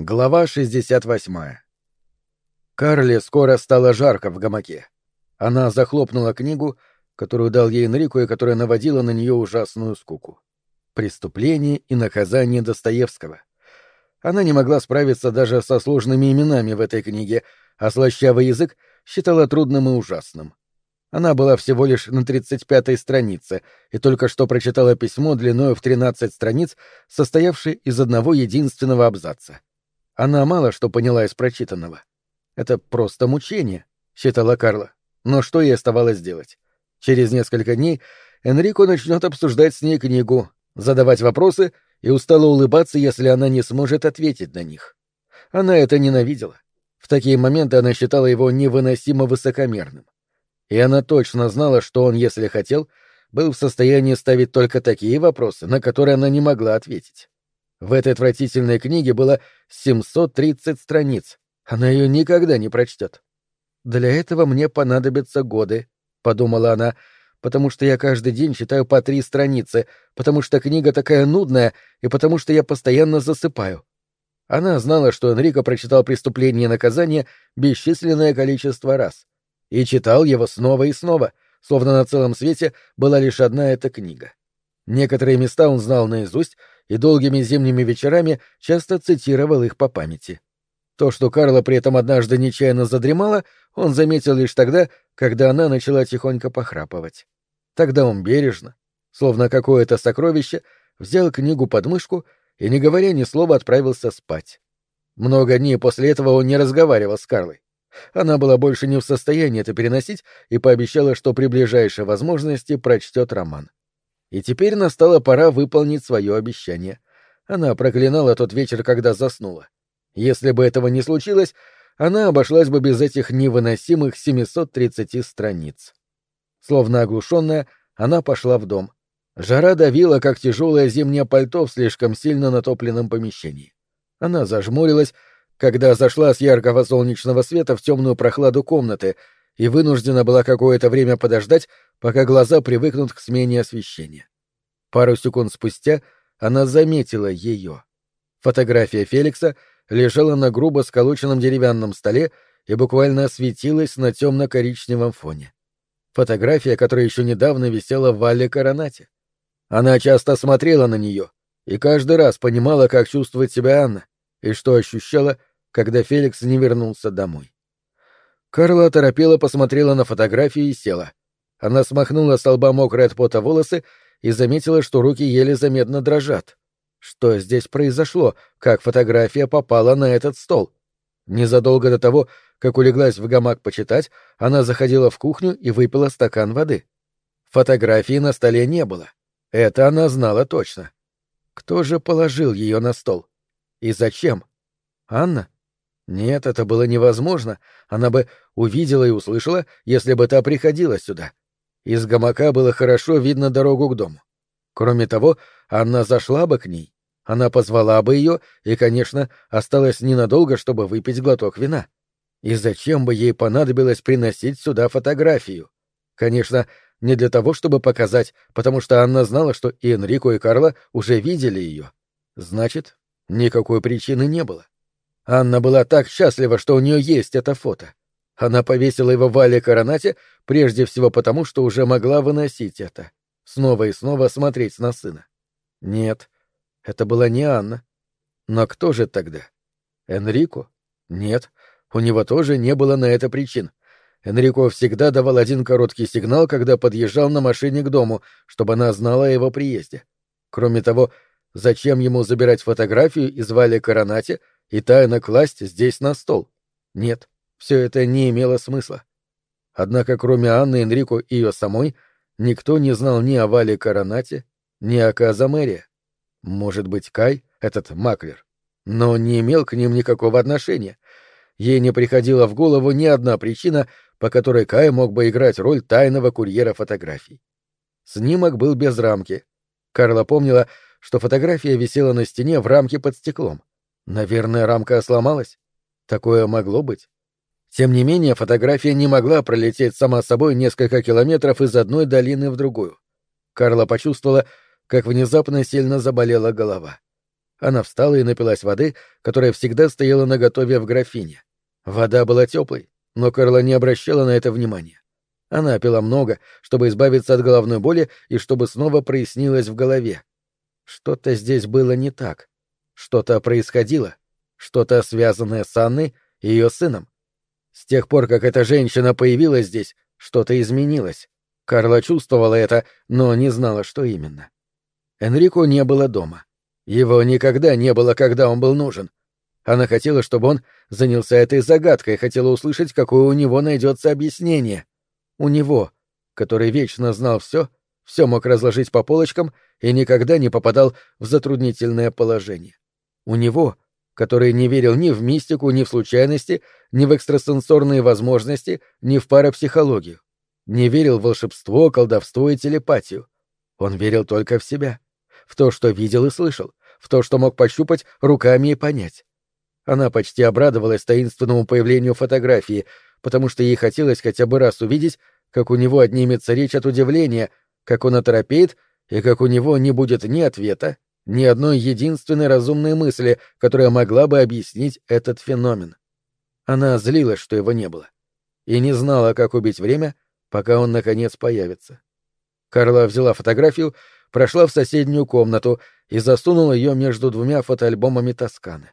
Глава 68. Карле скоро стало жарко в гамаке. Она захлопнула книгу, которую дал ей Энрико и которая наводила на нее ужасную скуку. «Преступление и наказание Достоевского». Она не могла справиться даже со сложными именами в этой книге, а слащавый язык считала трудным и ужасным. Она была всего лишь на 35-й странице и только что прочитала письмо длиною в 13 страниц, состоявшее из одного единственного абзаца — она мало что поняла из прочитанного. Это просто мучение, считала Карла. Но что ей оставалось делать? Через несколько дней Энрико начнет обсуждать с ней книгу, задавать вопросы и устало улыбаться, если она не сможет ответить на них. Она это ненавидела. В такие моменты она считала его невыносимо высокомерным. И она точно знала, что он, если хотел, был в состоянии ставить только такие вопросы, на которые она не могла ответить. В этой отвратительной книге было 730 страниц. Она ее никогда не прочтет. «Для этого мне понадобятся годы», — подумала она, «потому что я каждый день читаю по три страницы, потому что книга такая нудная и потому что я постоянно засыпаю». Она знала, что Энрико прочитал «Преступление и наказание» бесчисленное количество раз. И читал его снова и снова, словно на целом свете была лишь одна эта книга. Некоторые места он знал наизусть, и долгими зимними вечерами часто цитировал их по памяти. То, что Карла при этом однажды нечаянно задремала, он заметил лишь тогда, когда она начала тихонько похрапывать. Тогда он бережно, словно какое-то сокровище, взял книгу под мышку и, не говоря ни слова, отправился спать. Много дней после этого он не разговаривал с Карлой. Она была больше не в состоянии это переносить и пообещала, что при ближайшей возможности прочтет роман. И теперь настала пора выполнить свое обещание. Она проклинала тот вечер, когда заснула. Если бы этого не случилось, она обошлась бы без этих невыносимых 730 страниц. Словно оглушенная, она пошла в дом. Жара давила, как тяжелое зимнее пальто в слишком сильно натопленном помещении. Она зажмурилась, когда зашла с яркого солнечного света в темную прохладу комнаты и вынуждена была какое-то время подождать, пока глаза привыкнут к смене освещения. Пару секунд спустя она заметила ее. Фотография Феликса лежала на грубо сколоченном деревянном столе и буквально светилась на темно-коричневом фоне. Фотография, которая еще недавно висела в Вале Коронате. Она часто смотрела на нее и каждый раз понимала, как чувствует себя Анна и что ощущала, когда Феликс не вернулся домой. Карла торопела посмотрела на фотографию и села. Она смахнула с лба мокрые от пота волосы и заметила, что руки еле заметно дрожат. Что здесь произошло? Как фотография попала на этот стол? Незадолго до того, как улеглась в гамак почитать, она заходила в кухню и выпила стакан воды. Фотографии на столе не было. Это она знала точно. Кто же положил ее на стол? И зачем? Анна? Нет, это было невозможно. Она бы увидела и услышала, если бы та приходила сюда. Из гамака было хорошо видно дорогу к дому. Кроме того, Анна зашла бы к ней. Она позвала бы ее и, конечно, осталась ненадолго, чтобы выпить глоток вина. И зачем бы ей понадобилось приносить сюда фотографию? Конечно, не для того, чтобы показать, потому что Анна знала, что и Энрико, и Карла уже видели ее. Значит, никакой причины не было. Анна была так счастлива, что у нее есть это фото. Она повесила его в Вале Коронате прежде всего потому, что уже могла выносить это. Снова и снова смотреть на сына. Нет, это была не Анна. Но кто же тогда? Энрико? Нет, у него тоже не было на это причин. Энрико всегда давал один короткий сигнал, когда подъезжал на машине к дому, чтобы она знала о его приезде. Кроме того, зачем ему забирать фотографию из Вали Коронате и тайно класть здесь на стол? Нет, все это не имело смысла. Однако кроме Анны, Энрико и ее самой, никто не знал ни о Вале Коронате, ни о Казамере. Может быть, Кай, этот маклер, но не имел к ним никакого отношения. Ей не приходила в голову ни одна причина, по которой Кай мог бы играть роль тайного курьера фотографий. Снимок был без рамки. Карла помнила, что фотография висела на стене в рамке под стеклом. Наверное, рамка сломалась. Такое могло быть. Тем не менее, фотография не могла пролететь сама собой несколько километров из одной долины в другую. Карла почувствовала, как внезапно сильно заболела голова. Она встала и напилась воды, которая всегда стояла наготове в графине. Вода была теплой, но Карла не обращала на это внимания. Она пила много, чтобы избавиться от головной боли и чтобы снова прояснилось в голове. Что-то здесь было не так. Что-то происходило. Что-то связанное с Анной и ее сыном. С тех пор, как эта женщина появилась здесь, что-то изменилось. Карла чувствовала это, но не знала, что именно. Энрико не было дома. Его никогда не было, когда он был нужен. Она хотела, чтобы он занялся этой загадкой, хотела услышать, какое у него найдется объяснение. У него, который вечно знал все, все мог разложить по полочкам и никогда не попадал в затруднительное положение. У него, который не верил ни в мистику, ни в случайности, ни в экстрасенсорные возможности, ни в парапсихологию. Не верил в волшебство, колдовство и телепатию. Он верил только в себя, в то, что видел и слышал, в то, что мог пощупать руками и понять. Она почти обрадовалась таинственному появлению фотографии, потому что ей хотелось хотя бы раз увидеть, как у него отнимется речь от удивления, как он оторопеет и как у него не будет ни ответа, ни одной единственной разумной мысли, которая могла бы объяснить этот феномен. Она злилась, что его не было, и не знала, как убить время, пока он, наконец, появится. Карла взяла фотографию, прошла в соседнюю комнату и засунула ее между двумя фотоальбомами Тосканы.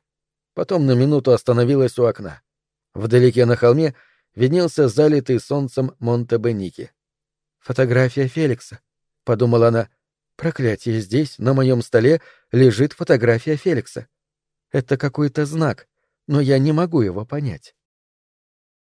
Потом на минуту остановилась у окна. Вдалеке на холме виднелся залитый солнцем Монте-Беники. «Фотография Феликса», — подумала она. «Проклятие, здесь, на моем столе, лежит фотография Феликса. Это какой-то знак, но я не могу его понять».